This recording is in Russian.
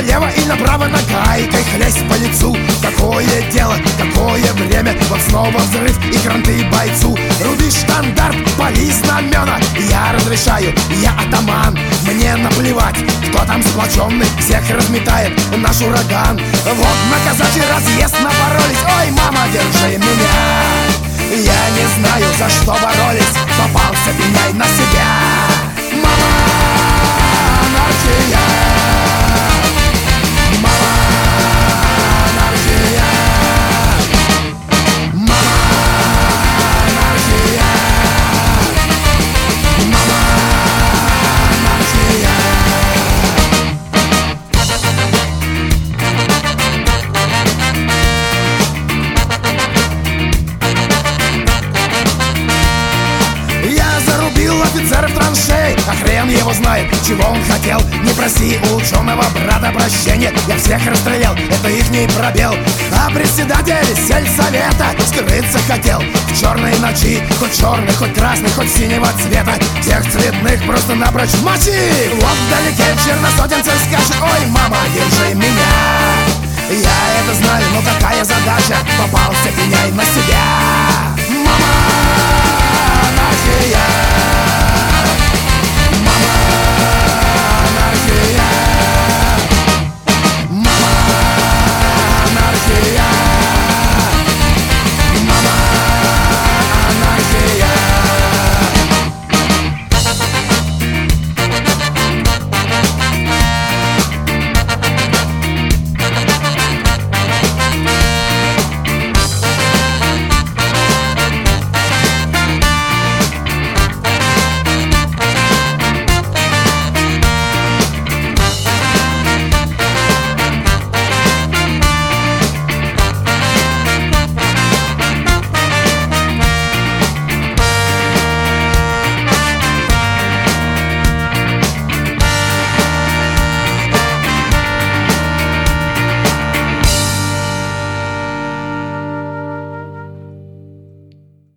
налево и направо ногайкой хлесть по лицу. Какое дело, какое время, вот снова взрыв и кранты бойцу. Руби штандарт, пали знамена, я разрешаю, я атаман. Мне наплевать, кто там сплоченный, всех разметает наш ураган. Вот на казачий разъезд напоролись, ой, его знает, чего он хотел. Не проси у ученого брата прощения. Я всех расстрелял, это ихний пробел. А председатель сельсовета скрыться хотел. В черной ночи, хоть черный, хоть красный, хоть синего цвета. Всех цветных просто напрочь мочи. Вот вдалеке